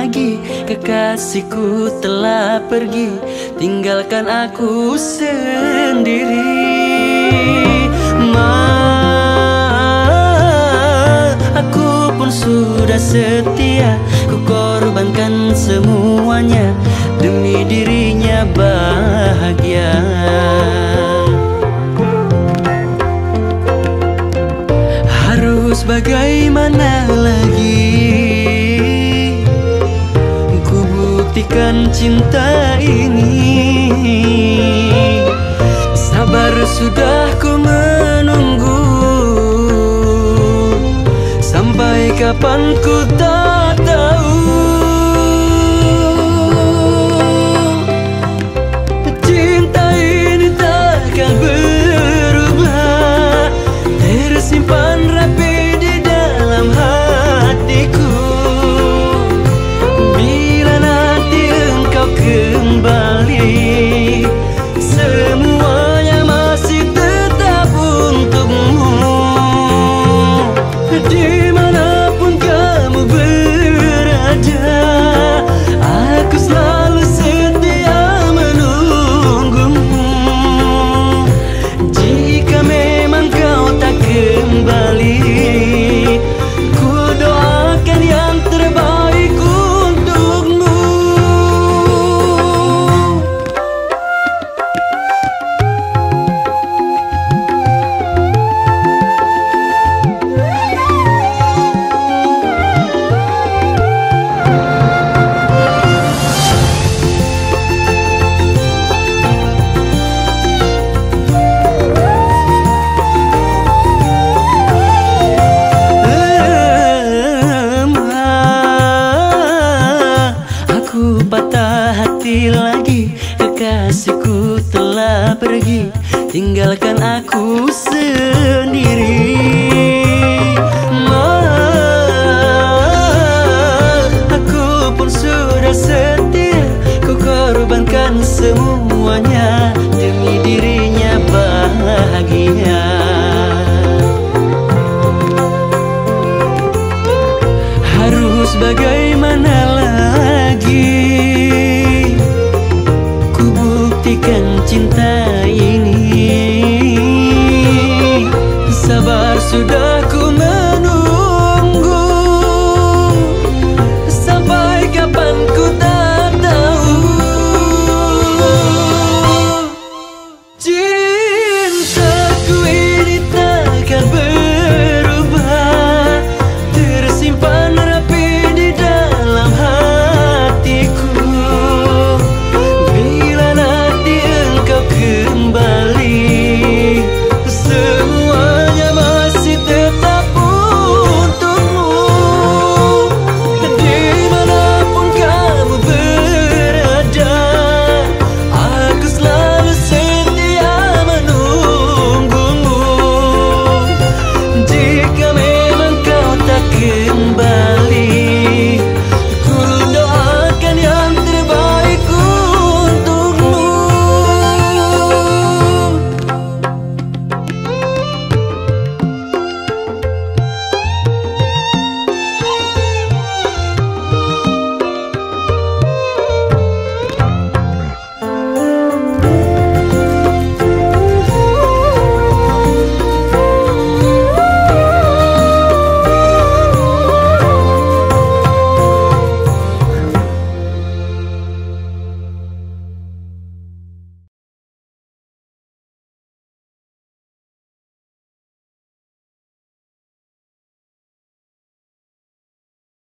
lagi. Kekasihku telah pergi. Tinggalkan aku sendiri. Ma Aku pun sudah setia. Ku buktikan cinta ini. Sabar sudah ku menunggu. Sampai kapan ku tahu 这里。Lagi. Kekasihku telah pergi. Tinggalkan aku sendiri. Aku pun sudah setia. Ku korbankan semuanya Demi dirinya bahagia. Harus bagaimana